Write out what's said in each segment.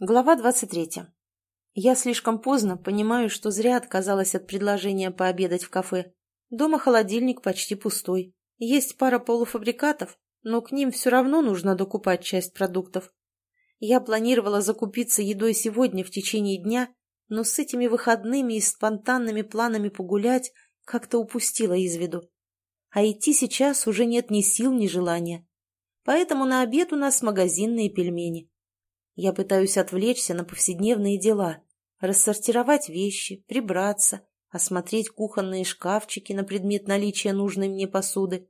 Глава 23. Я слишком поздно понимаю, что зря отказалась от предложения пообедать в кафе. Дома холодильник почти пустой. Есть пара полуфабрикатов, но к ним все равно нужно докупать часть продуктов. Я планировала закупиться едой сегодня в течение дня, но с этими выходными и спонтанными планами погулять как-то упустила из виду. А идти сейчас уже нет ни сил, ни желания. Поэтому на обед у нас магазинные пельмени. Я пытаюсь отвлечься на повседневные дела, рассортировать вещи, прибраться, осмотреть кухонные шкафчики на предмет наличия нужной мне посуды.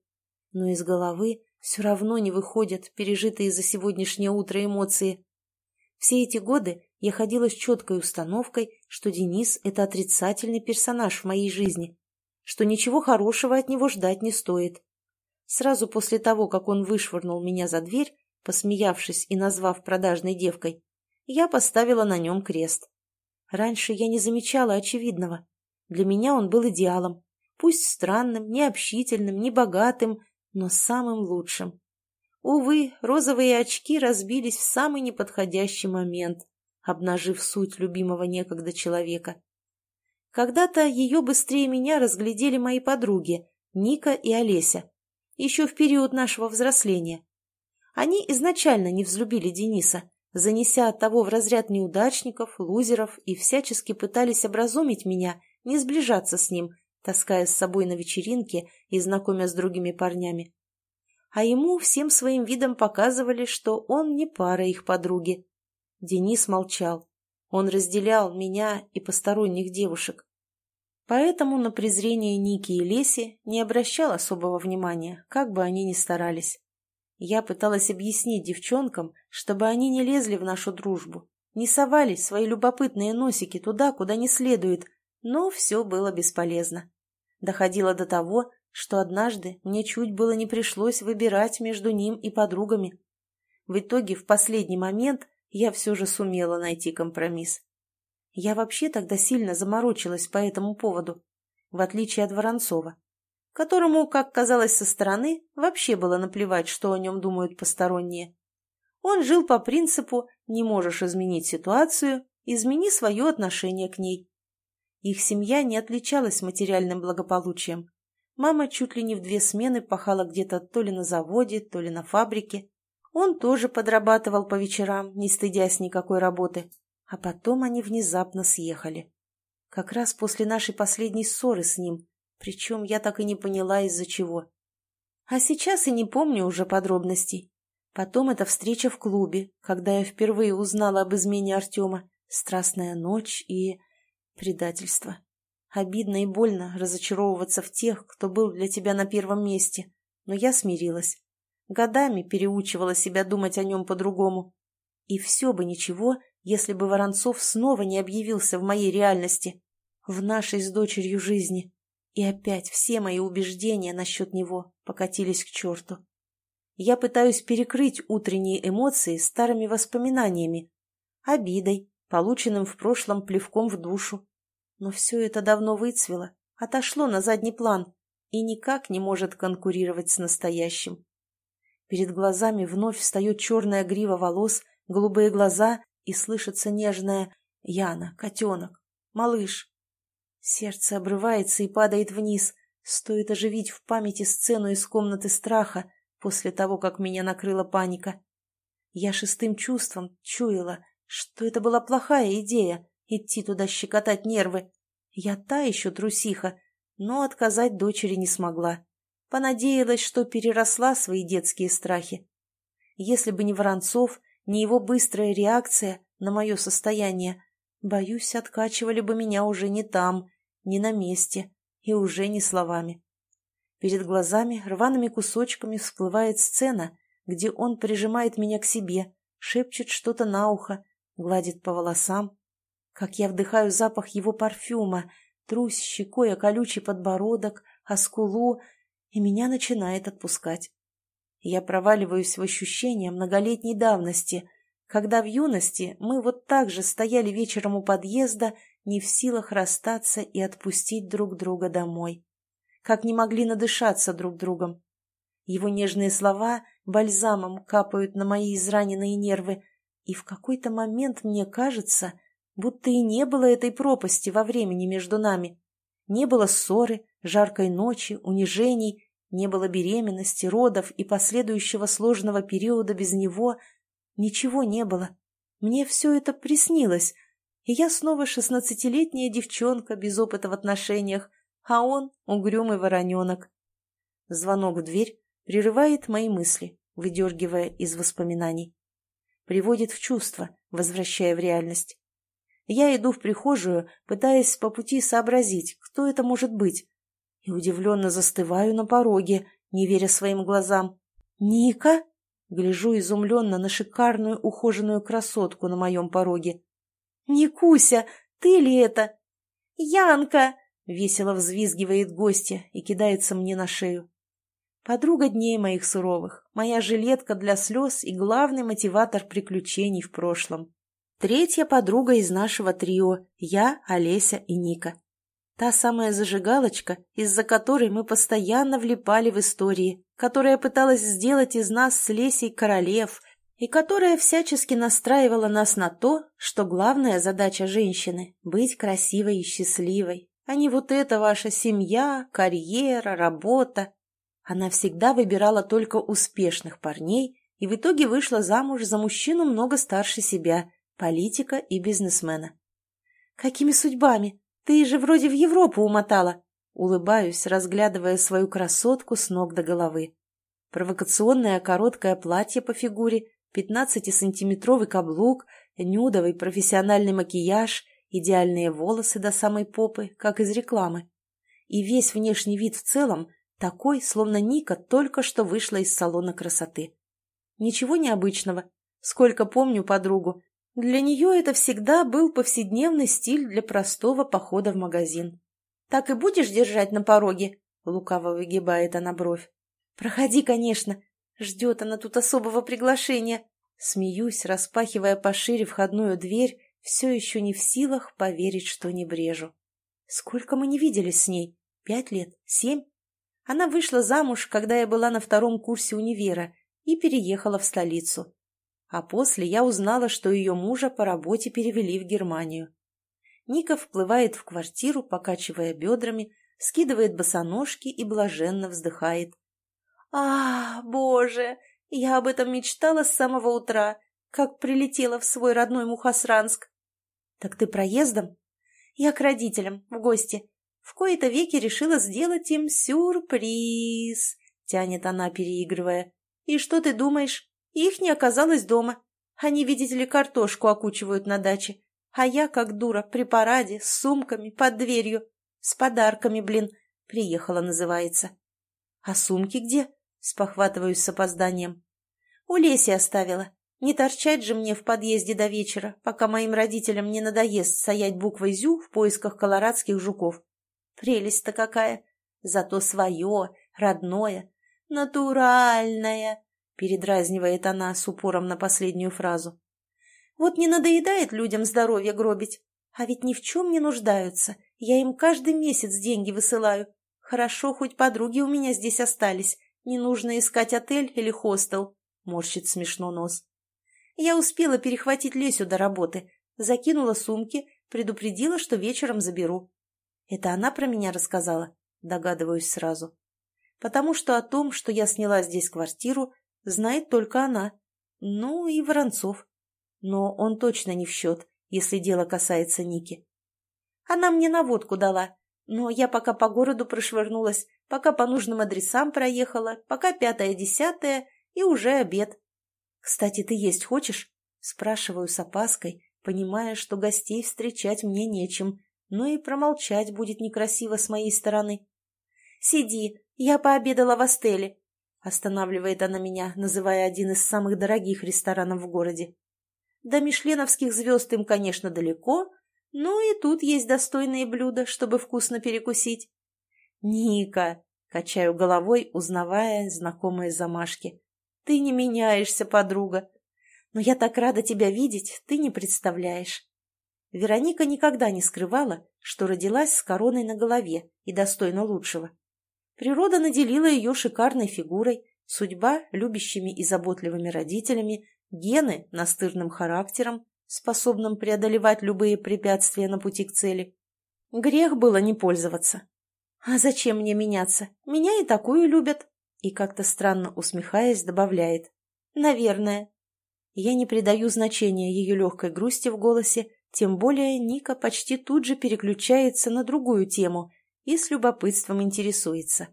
Но из головы все равно не выходят пережитые за сегодняшнее утро эмоции. Все эти годы я ходила с четкой установкой, что Денис – это отрицательный персонаж в моей жизни, что ничего хорошего от него ждать не стоит. Сразу после того, как он вышвырнул меня за дверь, Посмеявшись и назвав продажной девкой, я поставила на нем крест. Раньше я не замечала очевидного. Для меня он был идеалом. Пусть странным, необщительным, небогатым, но самым лучшим. Увы, розовые очки разбились в самый неподходящий момент, обнажив суть любимого некогда человека. Когда-то ее быстрее меня разглядели мои подруги, Ника и Олеся, еще в период нашего взросления. Они изначально не взлюбили Дениса, занеся того в разряд неудачников, лузеров и всячески пытались образумить меня, не сближаться с ним, таская с собой на вечеринке и знакомя с другими парнями. А ему всем своим видом показывали, что он не пара их подруги. Денис молчал. Он разделял меня и посторонних девушек. Поэтому на презрение Ники и Леси не обращал особого внимания, как бы они ни старались. Я пыталась объяснить девчонкам, чтобы они не лезли в нашу дружбу, не совали свои любопытные носики туда, куда не следует, но все было бесполезно. Доходило до того, что однажды мне чуть было не пришлось выбирать между ним и подругами. В итоге, в последний момент, я все же сумела найти компромисс. Я вообще тогда сильно заморочилась по этому поводу, в отличие от Воронцова которому, как казалось со стороны, вообще было наплевать, что о нем думают посторонние. Он жил по принципу «не можешь изменить ситуацию, измени свое отношение к ней». Их семья не отличалась материальным благополучием. Мама чуть ли не в две смены пахала где-то то ли на заводе, то ли на фабрике. Он тоже подрабатывал по вечерам, не стыдясь никакой работы. А потом они внезапно съехали. Как раз после нашей последней ссоры с ним, причем я так и не поняла, из-за чего. А сейчас и не помню уже подробностей. Потом эта встреча в клубе, когда я впервые узнала об измене Артема, страстная ночь и... предательство. Обидно и больно разочаровываться в тех, кто был для тебя на первом месте. Но я смирилась. Годами переучивала себя думать о нем по-другому. И все бы ничего, если бы Воронцов снова не объявился в моей реальности, в нашей с дочерью жизни. И опять все мои убеждения насчет него покатились к черту. Я пытаюсь перекрыть утренние эмоции старыми воспоминаниями, обидой, полученным в прошлом плевком в душу. Но все это давно выцвело, отошло на задний план и никак не может конкурировать с настоящим. Перед глазами вновь встает черная грива волос, голубые глаза и слышится нежное «Яна, котенок, малыш». Сердце обрывается и падает вниз. Стоит оживить в памяти сцену из комнаты страха после того, как меня накрыла паника. Я шестым чувством чуяла, что это была плохая идея — идти туда щекотать нервы. Я та еще трусиха, но отказать дочери не смогла. Понадеялась, что переросла свои детские страхи. Если бы не Воронцов, не его быстрая реакция на мое состояние, боюсь, откачивали бы меня уже не там, не на месте и уже не словами. Перед глазами рваными кусочками всплывает сцена, где он прижимает меня к себе, шепчет что-то на ухо, гладит по волосам. Как я вдыхаю запах его парфюма, трусь щекой о колючий подбородок, о скулу, и меня начинает отпускать. Я проваливаюсь в ощущение многолетней давности, когда в юности мы вот так же стояли вечером у подъезда не в силах расстаться и отпустить друг друга домой. Как не могли надышаться друг другом. Его нежные слова бальзамом капают на мои израненные нервы, И в какой-то момент мне кажется, будто и не было этой пропасти во времени между нами. Не было ссоры, жаркой ночи, унижений, не было беременности, родов и последующего сложного периода без него. Ничего не было. Мне все это приснилось, и я снова шестнадцатилетняя девчонка без опыта в отношениях, а он — угрюмый вороненок. Звонок в дверь прерывает мои мысли, выдергивая из воспоминаний. Приводит в чувство, возвращая в реальность. Я иду в прихожую, пытаясь по пути сообразить, кто это может быть, и удивленно застываю на пороге, не веря своим глазам. «Ника?» Гляжу изумленно на шикарную ухоженную красотку на моем пороге. «Никуся, ты ли это?» «Янка!» — весело взвизгивает гостья и кидается мне на шею. Подруга дней моих суровых, моя жилетка для слез и главный мотиватор приключений в прошлом. Третья подруга из нашего трио — я, Олеся и Ника. Та самая зажигалочка, из-за которой мы постоянно влипали в истории, которая пыталась сделать из нас с Лесей королев и которая всячески настраивала нас на то, что главная задача женщины – быть красивой и счастливой, а не вот эта ваша семья, карьера, работа. Она всегда выбирала только успешных парней и в итоге вышла замуж за мужчину много старше себя, политика и бизнесмена. Какими судьбами? Ты же вроде в Европу умотала. Улыбаюсь, разглядывая свою красотку с ног до головы. Провокационное короткое платье по фигуре, 15-сантиметровый каблук, нюдовый профессиональный макияж, идеальные волосы до самой попы, как из рекламы. И весь внешний вид в целом такой, словно Ника только что вышла из салона красоты. Ничего необычного. Сколько помню подругу, для нее это всегда был повседневный стиль для простого похода в магазин. «Так и будешь держать на пороге?» — лукаво выгибает она бровь. «Проходи, конечно. Ждет она тут особого приглашения». Смеюсь, распахивая пошире входную дверь, все еще не в силах поверить, что не брежу. Сколько мы не виделись с ней? Пять лет? Семь? Она вышла замуж, когда я была на втором курсе универа, и переехала в столицу а после я узнала, что ее мужа по работе перевели в Германию. Ника вплывает в квартиру, покачивая бедрами, скидывает босоножки и блаженно вздыхает. «А, боже, я об этом мечтала с самого утра, как прилетела в свой родной Мухосранск». «Так ты проездом?» «Я к родителям, в гости. В кои-то веки решила сделать им сюрприз», — тянет она, переигрывая. «И что ты думаешь? Их не оказалось дома. Они, видите ли, картошку окучивают на даче. А я, как дура, при параде, с сумками, под дверью. С подарками, блин. Приехала, называется. А сумки где? Спохватываюсь с опозданием. У Леси оставила. Не торчать же мне в подъезде до вечера, пока моим родителям не надоест стоять буквой «зю» в поисках колорадских жуков. Прелесть-то какая! Зато свое, родное, натуральное передразнивает она с упором на последнюю фразу. Вот не надоедает людям здоровье гробить. А ведь ни в чем не нуждаются. Я им каждый месяц деньги высылаю. Хорошо, хоть подруги у меня здесь остались. Не нужно искать отель или хостел. Морщит смешно нос. Я успела перехватить Лесю до работы. Закинула сумки, предупредила, что вечером заберу. Это она про меня рассказала? Догадываюсь сразу. Потому что о том, что я сняла здесь квартиру, знает только она. Ну и Воронцов. Но он точно не в счет, если дело касается Ники. Она мне наводку дала, но я пока по городу прошвырнулась, пока по нужным адресам проехала, пока пятое-десятое и уже обед. «Кстати, ты есть хочешь?» Спрашиваю с опаской, понимая, что гостей встречать мне нечем, но и промолчать будет некрасиво с моей стороны. «Сиди, я пообедала в Астеле. Останавливает она меня, называя один из самых дорогих ресторанов в городе. До мишленовских звезд им, конечно, далеко, но и тут есть достойные блюда, чтобы вкусно перекусить. «Ника!» — качаю головой, узнавая знакомые замашки. «Ты не меняешься, подруга. Но я так рада тебя видеть, ты не представляешь». Вероника никогда не скрывала, что родилась с короной на голове и достойна лучшего. Природа наделила ее шикарной фигурой, судьба – любящими и заботливыми родителями, гены настырным характером, способным преодолевать любые препятствия на пути к цели. Грех было не пользоваться. А зачем мне меняться? Меня и такую любят. И как-то странно усмехаясь, добавляет. Наверное. Я не придаю значения ее легкой грусти в голосе, тем более Ника почти тут же переключается на другую тему и с любопытством интересуется.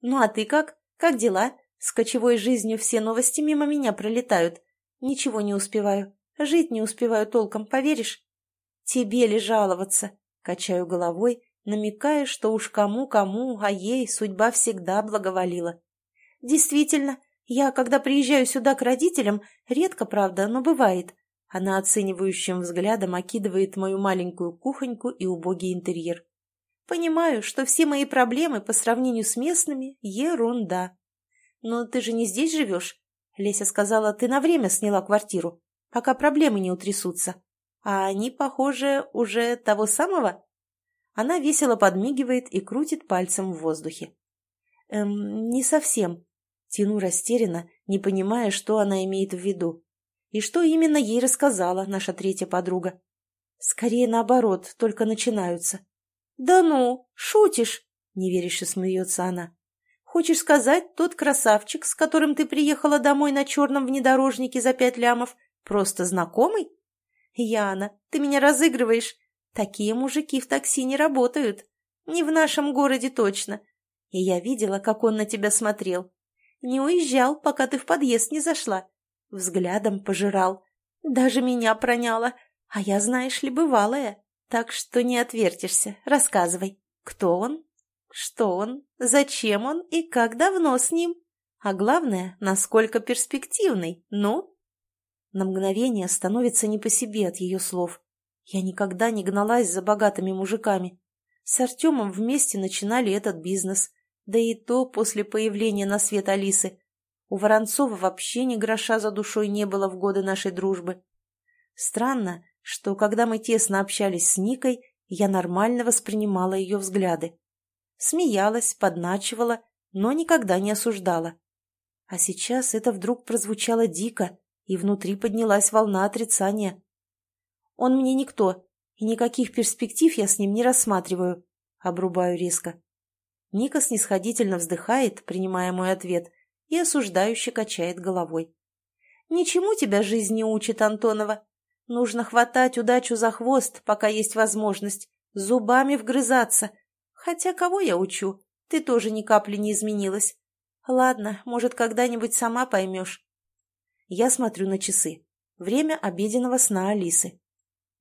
«Ну а ты как? Как дела? С кочевой жизнью все новости мимо меня пролетают. Ничего не успеваю. Жить не успеваю толком, поверишь? Тебе ли жаловаться? Качаю головой, намекая, что уж кому-кому, а ей судьба всегда благоволила. Действительно, я, когда приезжаю сюда к родителям, редко, правда, но бывает. Она оценивающим взглядом окидывает мою маленькую кухоньку и убогий интерьер. Понимаю, что все мои проблемы по сравнению с местными – ерунда. Но ты же не здесь живешь? Леся сказала, ты на время сняла квартиру пока проблемы не утрясутся. А они, похоже, уже того самого? Она весело подмигивает и крутит пальцем в воздухе. Эм, не совсем. Тяну растерянно, не понимая, что она имеет в виду. И что именно ей рассказала наша третья подруга. Скорее наоборот, только начинаются. «Да ну, шутишь!» — неверяще смеется она. «Хочешь сказать, тот красавчик, с которым ты приехала домой на черном внедорожнике за пять лямов, Просто знакомый? Яна, ты меня разыгрываешь. Такие мужики в такси не работают. Не в нашем городе точно. И я видела, как он на тебя смотрел. Не уезжал, пока ты в подъезд не зашла. Взглядом пожирал. Даже меня проняло. А я, знаешь ли, бывалая. Так что не отвертишься. Рассказывай. Кто он? Что он? Зачем он? И как давно с ним? А главное, насколько перспективный. Ну, на мгновение становится не по себе от ее слов. Я никогда не гналась за богатыми мужиками. С Артемом вместе начинали этот бизнес. Да и то после появления на свет Алисы. У Воронцова вообще ни гроша за душой не было в годы нашей дружбы. Странно, что когда мы тесно общались с Никой, я нормально воспринимала ее взгляды. Смеялась, подначивала, но никогда не осуждала. А сейчас это вдруг прозвучало дико, и внутри поднялась волна отрицания. «Он мне никто, и никаких перспектив я с ним не рассматриваю», — обрубаю резко. Ника снисходительно вздыхает, принимая мой ответ, и осуждающе качает головой. «Ничему тебя жизнь не учит, Антонова. Нужно хватать удачу за хвост, пока есть возможность, зубами вгрызаться. Хотя кого я учу? Ты тоже ни капли не изменилась. Ладно, может, когда-нибудь сама поймешь. Я смотрю на часы. Время обеденного сна Алисы.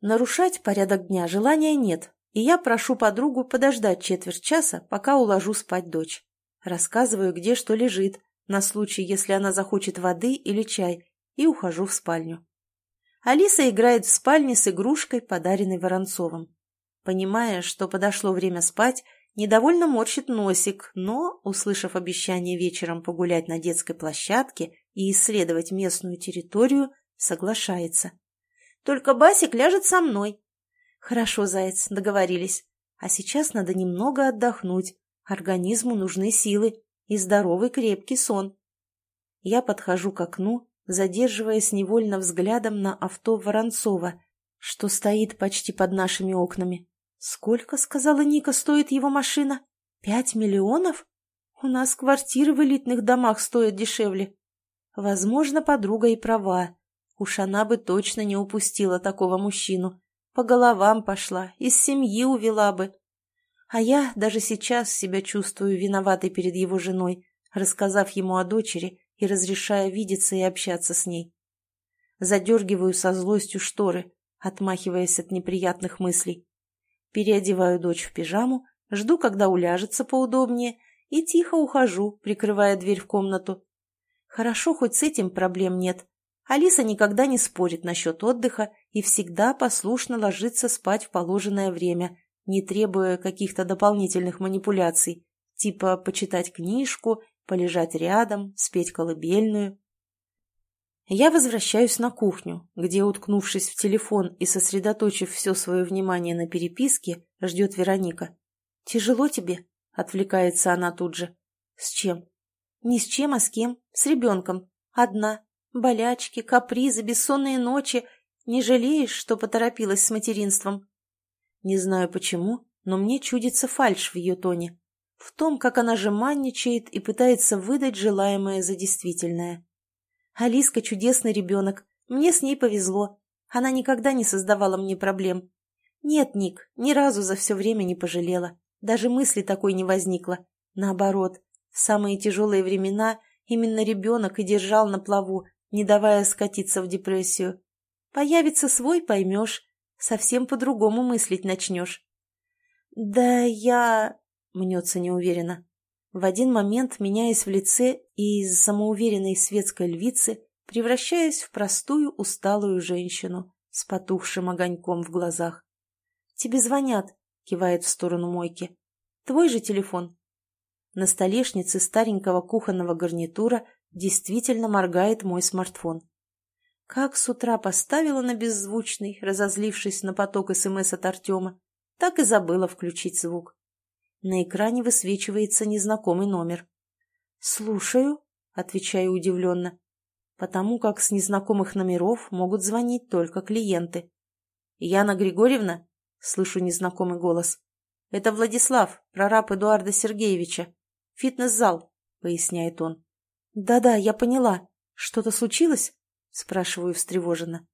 Нарушать порядок дня желания нет, и я прошу подругу подождать четверть часа, пока уложу спать дочь. Рассказываю, где что лежит, на случай, если она захочет воды или чай, и ухожу в спальню. Алиса играет в спальне с игрушкой, подаренной Воронцовым. Понимая, что подошло время спать, недовольно морщит носик, но, услышав обещание вечером погулять на детской площадке и исследовать местную территорию, соглашается. «Только Басик ляжет со мной». «Хорошо, Заяц, договорились. А сейчас надо немного отдохнуть. Организму нужны силы и здоровый крепкий сон». Я подхожу к окну, задерживаясь невольно взглядом на авто Воронцова, что стоит почти под нашими окнами. «Сколько, — сказала Ника, — стоит его машина? Пять миллионов? У нас квартиры в элитных домах стоят дешевле». Возможно, подруга и права. Уж она бы точно не упустила такого мужчину. По головам пошла, из семьи увела бы. А я даже сейчас себя чувствую виноватой перед его женой, рассказав ему о дочери и разрешая видеться и общаться с ней. Задергиваю со злостью шторы, отмахиваясь от неприятных мыслей. Переодеваю дочь в пижаму, жду, когда уляжется поудобнее, и тихо ухожу, прикрывая дверь в комнату. Хорошо, хоть с этим проблем нет. Алиса никогда не спорит насчет отдыха и всегда послушно ложится спать в положенное время, не требуя каких-то дополнительных манипуляций, типа почитать книжку, полежать рядом, спеть колыбельную. Я возвращаюсь на кухню, где, уткнувшись в телефон и сосредоточив все свое внимание на переписке, ждет Вероника. «Тяжело тебе?» — отвлекается она тут же. «С чем?» Ни с чем, а с кем? С ребенком. Одна. Болячки, капризы, бессонные ночи. Не жалеешь, что поторопилась с материнством?» Не знаю почему, но мне чудится фальшь в ее тоне. В том, как она жеманничает и пытается выдать желаемое за действительное. Алиска чудесный ребенок. Мне с ней повезло. Она никогда не создавала мне проблем. Нет, Ник, ни разу за все время не пожалела. Даже мысли такой не возникло. Наоборот, в самые тяжелые времена именно ребенок и держал на плаву, не давая скатиться в депрессию. Появится свой, поймешь. Совсем по-другому мыслить начнешь. «Да я...» — мнется неуверенно. В один момент, меняясь в лице и из самоуверенной светской львицы, превращаясь в простую усталую женщину с потухшим огоньком в глазах. «Тебе звонят», — кивает в сторону мойки. «Твой же телефон?» На столешнице старенького кухонного гарнитура действительно моргает мой смартфон. Как с утра поставила на беззвучный, разозлившись на поток СМС от Артема, так и забыла включить звук. На экране высвечивается незнакомый номер. «Слушаю», — отвечаю удивленно, потому как с незнакомых номеров могут звонить только клиенты. «Яна Григорьевна?» — слышу незнакомый голос. «Это Владислав, прораб Эдуарда Сергеевича. Фитнес-зал», — поясняет он. «Да-да, я поняла. Что-то случилось?» — спрашиваю встревоженно.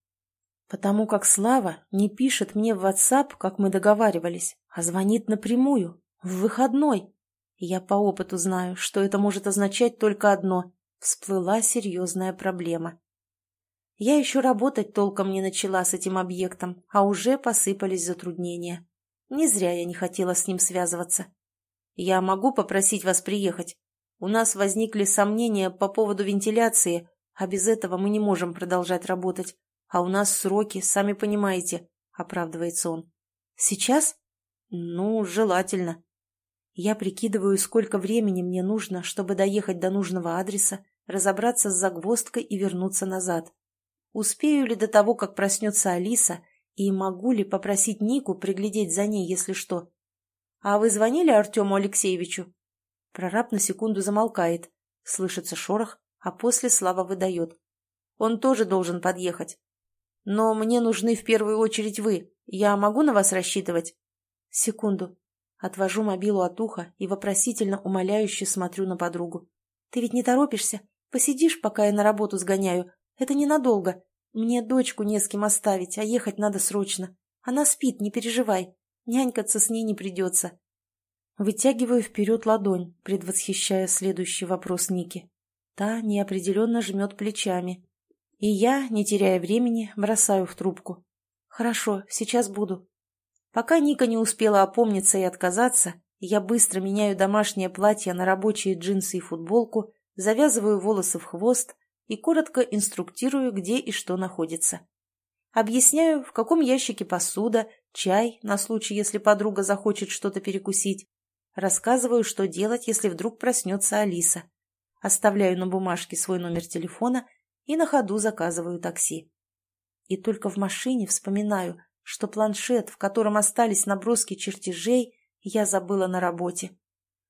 Потому как Слава не пишет мне в WhatsApp, как мы договаривались, а звонит напрямую, в выходной. Я по опыту знаю, что это может означать только одно — всплыла серьезная проблема. Я еще работать толком не начала с этим объектом, а уже посыпались затруднения. Не зря я не хотела с ним связываться. Я могу попросить вас приехать? У нас возникли сомнения по поводу вентиляции, а без этого мы не можем продолжать работать. А у нас сроки, сами понимаете, — оправдывается он. Сейчас? Ну, желательно. Я прикидываю, сколько времени мне нужно, чтобы доехать до нужного адреса, разобраться с загвоздкой и вернуться назад. Успею ли до того, как проснется Алиса, и могу ли попросить Нику приглядеть за ней, если что? А вы звонили Артему Алексеевичу? Прораб на секунду замолкает. Слышится шорох, а после Слава выдает. Он тоже должен подъехать. Но мне нужны в первую очередь вы. Я могу на вас рассчитывать?» «Секунду». Отвожу мобилу от уха и вопросительно умоляюще смотрю на подругу. «Ты ведь не торопишься? Посидишь, пока я на работу сгоняю. Это ненадолго. Мне дочку не с кем оставить, а ехать надо срочно. Она спит, не переживай. Нянькаться с ней не придется». Вытягиваю вперед ладонь, предвосхищая следующий вопрос Ники. Та неопределенно жмет плечами, и я, не теряя времени, бросаю в трубку. «Хорошо, сейчас буду». Пока Ника не успела опомниться и отказаться, я быстро меняю домашнее платье на рабочие джинсы и футболку, завязываю волосы в хвост и коротко инструктирую, где и что находится. Объясняю, в каком ящике посуда, чай, на случай, если подруга захочет что-то перекусить. Рассказываю, что делать, если вдруг проснется Алиса. Оставляю на бумажке свой номер телефона и на ходу заказываю такси. И только в машине вспоминаю, что планшет, в котором остались наброски чертежей, я забыла на работе.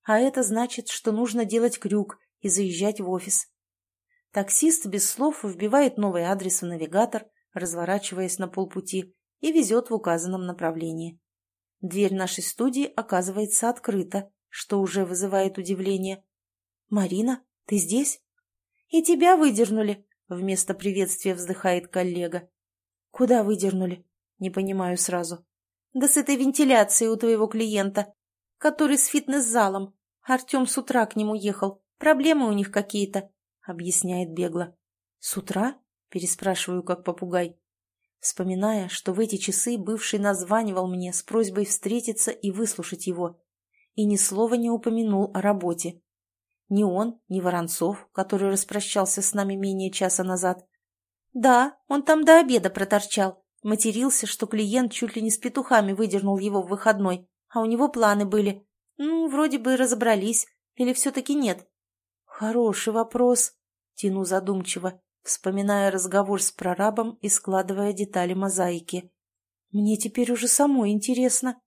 А это значит, что нужно делать крюк и заезжать в офис. Таксист без слов вбивает новый адрес в навигатор, разворачиваясь на полпути, и везет в указанном направлении. Дверь нашей студии оказывается открыта, что уже вызывает удивление. «Марина, ты здесь?» «И тебя выдернули», Вместо приветствия вздыхает коллега. Куда выдернули? Не понимаю сразу. Да с этой вентиляцией у твоего клиента, который с фитнес-залом. Артем с утра к нему ехал. Проблемы у них какие-то, объясняет бегло. С утра? Переспрашиваю, как попугай. Вспоминая, что в эти часы бывший названивал мне с просьбой встретиться и выслушать его. И ни слова не упомянул о работе. Ни он, ни Воронцов, который распрощался с нами менее часа назад. Да, он там до обеда проторчал. Матерился, что клиент чуть ли не с петухами выдернул его в выходной, а у него планы были. Ну, вроде бы разобрались. Или все-таки нет? Хороший вопрос. Тяну задумчиво, вспоминая разговор с прорабом и складывая детали мозаики. Мне теперь уже самой интересно.